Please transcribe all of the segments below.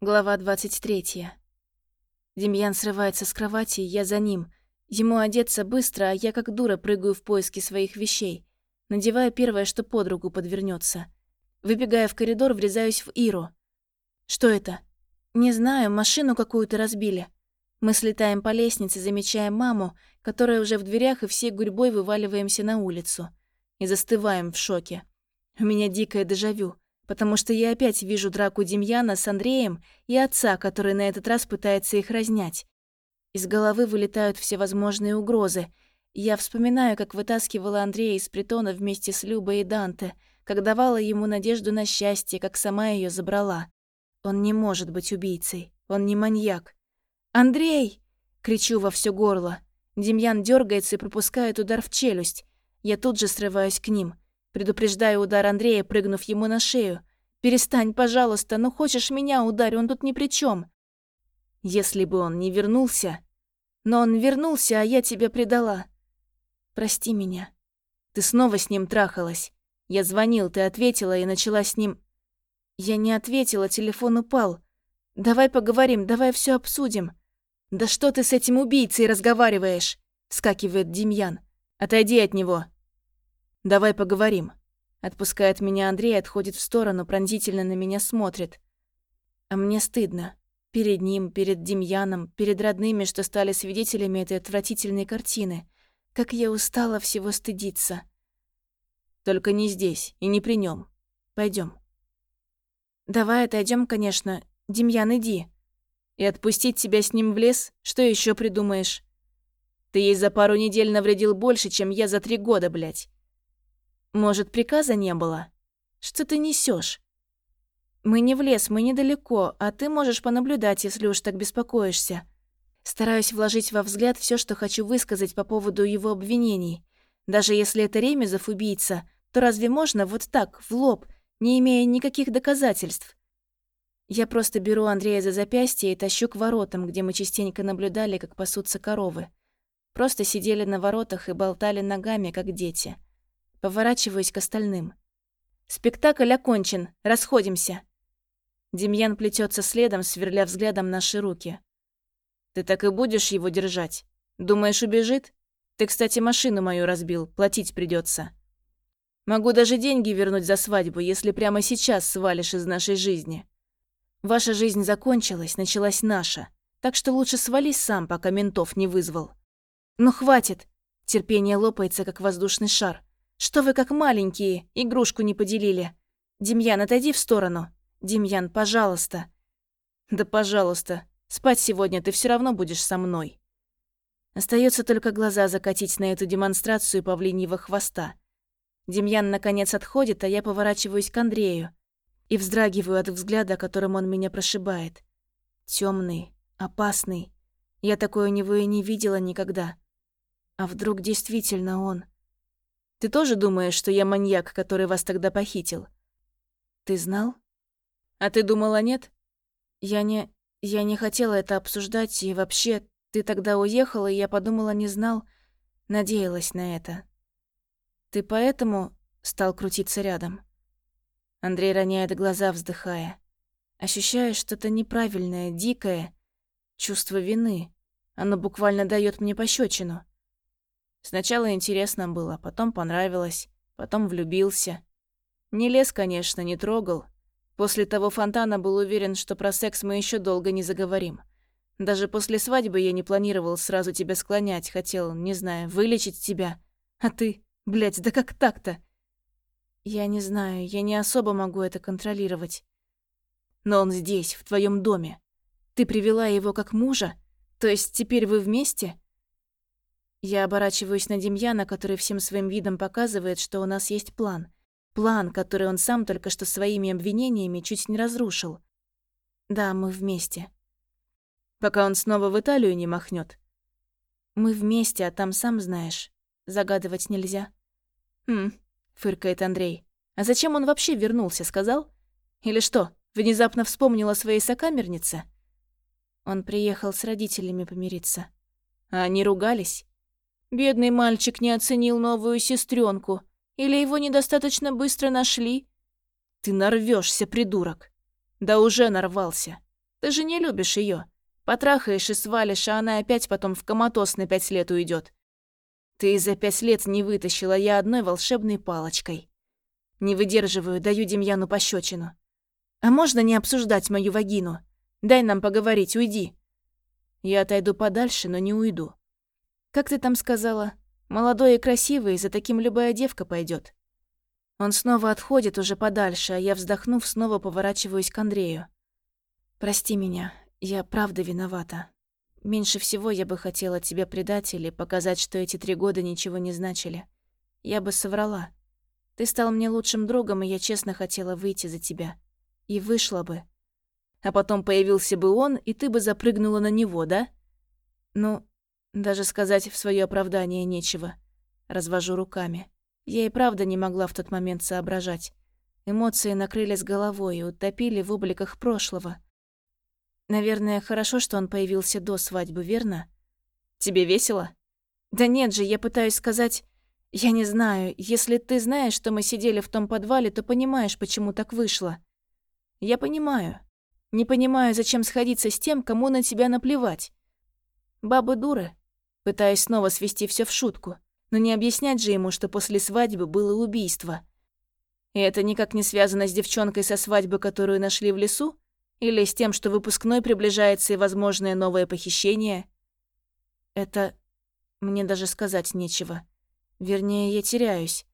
Глава 23. Демьян срывается с кровати, я за ним. Ему одеться быстро, а я как дура прыгаю в поиски своих вещей. Надеваю первое, что под руку подвернется. Выбегая в коридор, врезаюсь в Иру. Что это? Не знаю, машину какую-то разбили. Мы слетаем по лестнице, замечая маму, которая уже в дверях, и всей гурьбой вываливаемся на улицу. И застываем в шоке. У меня дикое дежавю потому что я опять вижу драку Демьяна с Андреем и отца, который на этот раз пытается их разнять. Из головы вылетают всевозможные угрозы. Я вспоминаю, как вытаскивала Андрея из притона вместе с Любой и Данте, как давала ему надежду на счастье, как сама ее забрала. Он не может быть убийцей, он не маньяк. «Андрей!» — кричу во все горло. Демьян дергается и пропускает удар в челюсть. Я тут же срываюсь к ним — Предупреждаю удар Андрея, прыгнув ему на шею. «Перестань, пожалуйста, ну хочешь меня ударь, он тут ни при чем. Если бы он не вернулся... Но он вернулся, а я тебя предала. Прости меня. Ты снова с ним трахалась. Я звонил, ты ответила и начала с ним... Я не ответила, телефон упал. Давай поговорим, давай все обсудим. Да что ты с этим убийцей разговариваешь? Скакивает Демьян. Отойди от него. «Давай поговорим». Отпускает меня Андрей, отходит в сторону, пронзительно на меня смотрит. А мне стыдно. Перед ним, перед Демьяном, перед родными, что стали свидетелями этой отвратительной картины. Как я устала всего стыдиться. Только не здесь и не при нем. Пойдем. Давай отойдем, конечно. Демьян, иди. И отпустить тебя с ним в лес? Что еще придумаешь? Ты ей за пару недель навредил больше, чем я за три года, блядь. Может, приказа не было? Что ты несешь? Мы не в лес, мы недалеко, а ты можешь понаблюдать, если уж так беспокоишься. Стараюсь вложить во взгляд все, что хочу высказать по поводу его обвинений. Даже если это Ремезов убийца, то разве можно вот так, в лоб, не имея никаких доказательств? Я просто беру Андрея за запястье и тащу к воротам, где мы частенько наблюдали, как пасутся коровы. Просто сидели на воротах и болтали ногами, как дети. Поворачиваюсь к остальным. «Спектакль окончен. Расходимся». Демьян плетется следом, сверля взглядом наши руки. «Ты так и будешь его держать? Думаешь, убежит? Ты, кстати, машину мою разбил. Платить придется. Могу даже деньги вернуть за свадьбу, если прямо сейчас свалишь из нашей жизни. Ваша жизнь закончилась, началась наша. Так что лучше свались сам, пока ментов не вызвал. Ну хватит. Терпение лопается, как воздушный шар. Что вы как маленькие, игрушку не поделили. Демьян, отойди в сторону. Демьян, пожалуйста. Да пожалуйста. Спать сегодня ты все равно будешь со мной. Остается только глаза закатить на эту демонстрацию павлиньего хвоста. Демьян наконец отходит, а я поворачиваюсь к Андрею и вздрагиваю от взгляда, которым он меня прошибает. Темный, опасный. Я такое у него и не видела никогда. А вдруг действительно он? Ты тоже думаешь, что я маньяк, который вас тогда похитил? Ты знал? А ты думала, нет? Я не... Я не хотела это обсуждать, и вообще, ты тогда уехала, и я подумала, не знал. Надеялась на это. Ты поэтому стал крутиться рядом? Андрей роняет глаза, вздыхая. Ощущаю что-то неправильное, дикое. Чувство вины. Оно буквально дает мне пощечину. Сначала интересно было, потом понравилось, потом влюбился. Не лез, конечно, не трогал. После того фонтана был уверен, что про секс мы еще долго не заговорим. Даже после свадьбы я не планировал сразу тебя склонять, хотел, не знаю, вылечить тебя. А ты, блядь, да как так-то? Я не знаю, я не особо могу это контролировать. Но он здесь, в твоем доме. Ты привела его как мужа? То есть теперь вы вместе? Я оборачиваюсь на Демьяна, который всем своим видом показывает, что у нас есть план. План, который он сам только что своими обвинениями чуть не разрушил. Да, мы вместе. Пока он снова в Италию не махнет. Мы вместе, а там сам знаешь. Загадывать нельзя. Хм, фыркает Андрей. А зачем он вообще вернулся, сказал? Или что, внезапно вспомнил о своей сокамернице? Он приехал с родителями помириться. А они ругались? Бедный мальчик не оценил новую сестренку, Или его недостаточно быстро нашли? Ты нарвешься, придурок. Да уже нарвался. Ты же не любишь ее. Потрахаешь и свалишь, а она опять потом в коматоз на пять лет уйдет. Ты за пять лет не вытащила я одной волшебной палочкой. Не выдерживаю, даю Демьяну пощечину. А можно не обсуждать мою вагину? Дай нам поговорить, уйди. Я отойду подальше, но не уйду. Как ты там сказала? Молодой и красивый, за таким любая девка пойдет. Он снова отходит уже подальше, а я, вздохнув, снова поворачиваюсь к Андрею. «Прости меня, я правда виновата. Меньше всего я бы хотела тебя предать или показать, что эти три года ничего не значили. Я бы соврала. Ты стал мне лучшим другом, и я честно хотела выйти за тебя. И вышла бы. А потом появился бы он, и ты бы запрыгнула на него, да? Ну, даже сказать в свое оправдание нечего. Развожу руками. Я и правда не могла в тот момент соображать. Эмоции накрыли с головой и утопили в обликах прошлого. Наверное, хорошо, что он появился до свадьбы, верно? Тебе весело? Да нет же, я пытаюсь сказать... Я не знаю, если ты знаешь, что мы сидели в том подвале, то понимаешь, почему так вышло. Я понимаю. Не понимаю, зачем сходиться с тем, кому на тебя наплевать. Бабы дуры. Пытаюсь снова свести все в шутку. Но не объяснять же ему, что после свадьбы было убийство. И это никак не связано с девчонкой со свадьбы, которую нашли в лесу? Или с тем, что выпускной приближается и возможное новое похищение? Это... Мне даже сказать нечего. Вернее, я теряюсь.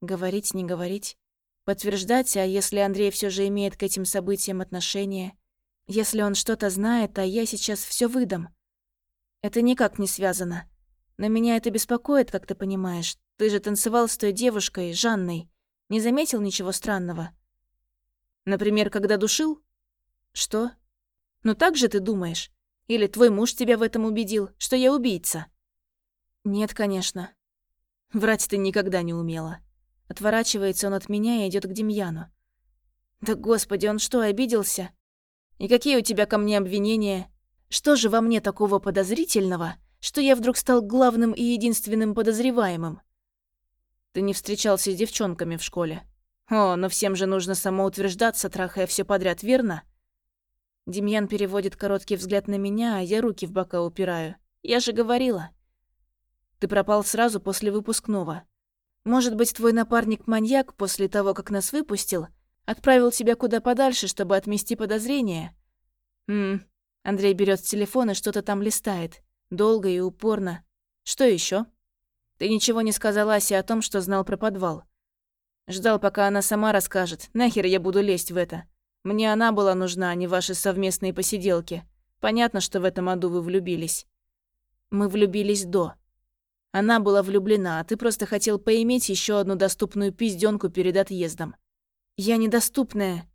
Говорить, не говорить. Подтверждать, а если Андрей все же имеет к этим событиям отношение? Если он что-то знает, а я сейчас все выдам. Это никак не связано. Но меня это беспокоит, как ты понимаешь. Ты же танцевал с той девушкой, Жанной. Не заметил ничего странного? Например, когда душил? «Что? Ну так же ты думаешь? Или твой муж тебя в этом убедил, что я убийца?» «Нет, конечно. Врать ты никогда не умела». Отворачивается он от меня и идет к Демьяну. «Да господи, он что, обиделся? И какие у тебя ко мне обвинения? Что же во мне такого подозрительного, что я вдруг стал главным и единственным подозреваемым?» «Ты не встречался с девчонками в школе?» «О, но всем же нужно самоутверждаться, трахая все подряд, верно?» Демьян переводит короткий взгляд на меня, а я руки в бока упираю. Я же говорила. Ты пропал сразу после выпускного. Может быть, твой напарник-маньяк после того, как нас выпустил, отправил тебя куда подальше, чтобы отмести подозрения? Хм. Андрей берет телефон и что-то там листает. Долго и упорно. Что еще? Ты ничего не сказала Асе о том, что знал про подвал. Ждал, пока она сама расскажет. Нахер я буду лезть в это? Мне она была нужна, а не ваши совместные посиделки. Понятно, что в этом аду вы влюбились. Мы влюбились до. Она была влюблена, а ты просто хотел поиметь еще одну доступную пизденку перед отъездом. Я недоступная.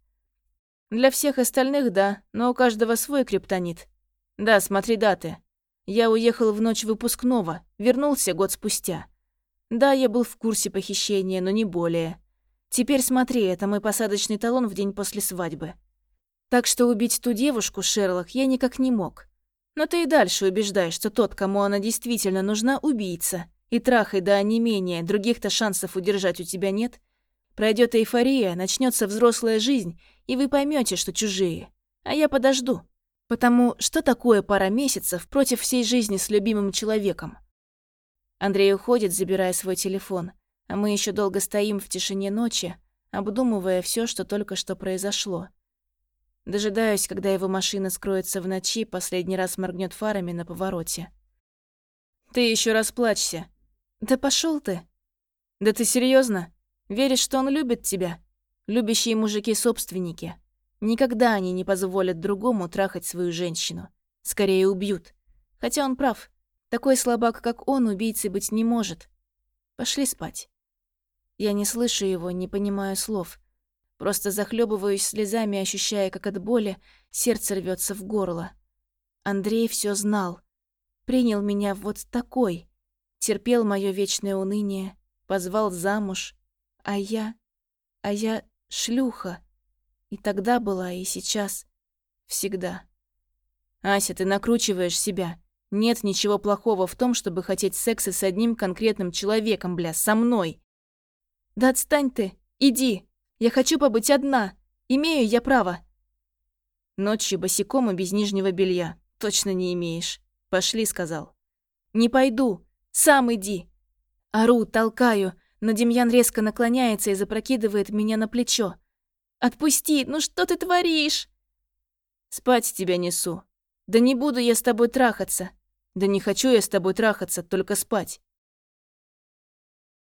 Для всех остальных, да, но у каждого свой криптонит. Да, смотри даты. Я уехал в ночь выпускного, вернулся год спустя. Да, я был в курсе похищения, но не более. Теперь смотри, это мой посадочный талон в день после свадьбы. Так что убить ту девушку, Шерлок, я никак не мог. Но ты и дальше убеждаешь, что тот, кому она действительно нужна, убийца. И трахай до онемения, других-то шансов удержать у тебя нет. Пройдет эйфория, начнется взрослая жизнь, и вы поймете, что чужие. А я подожду. Потому что такое пара месяцев против всей жизни с любимым человеком? Андрей уходит, забирая свой телефон а мы еще долго стоим в тишине ночи, обдумывая все, что только что произошло. Дожидаюсь, когда его машина скроется в ночи, последний раз моргнет фарами на повороте. «Ты еще расплачься». «Да пошел ты!» «Да ты серьезно? Веришь, что он любит тебя? Любящие мужики-собственники. Никогда они не позволят другому трахать свою женщину. Скорее убьют. Хотя он прав. Такой слабак, как он, убийцей быть не может. Пошли спать». Я не слышу его, не понимаю слов. Просто захлебываюсь слезами, ощущая, как от боли сердце рвется в горло. Андрей все знал. Принял меня вот такой. Терпел мое вечное уныние, позвал замуж. А я... А я шлюха. И тогда была, и сейчас. Всегда. Ася, ты накручиваешь себя. Нет ничего плохого в том, чтобы хотеть секса с одним конкретным человеком, бля, со мной. «Да отстань ты! Иди! Я хочу побыть одна! Имею я право!» Ночью босиком и без нижнего белья. Точно не имеешь. Пошли, сказал. Не пойду. Сам иди. Ору, толкаю, но Демьян резко наклоняется и запрокидывает меня на плечо. «Отпусти! Ну что ты творишь?» «Спать тебя несу. Да не буду я с тобой трахаться. Да не хочу я с тобой трахаться, только спать.